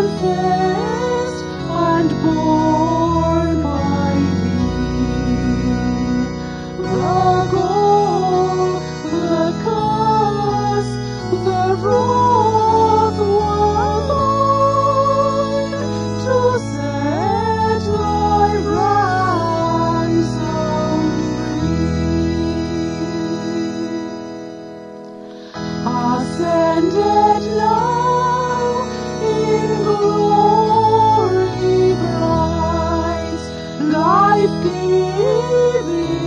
confess. Glory bright,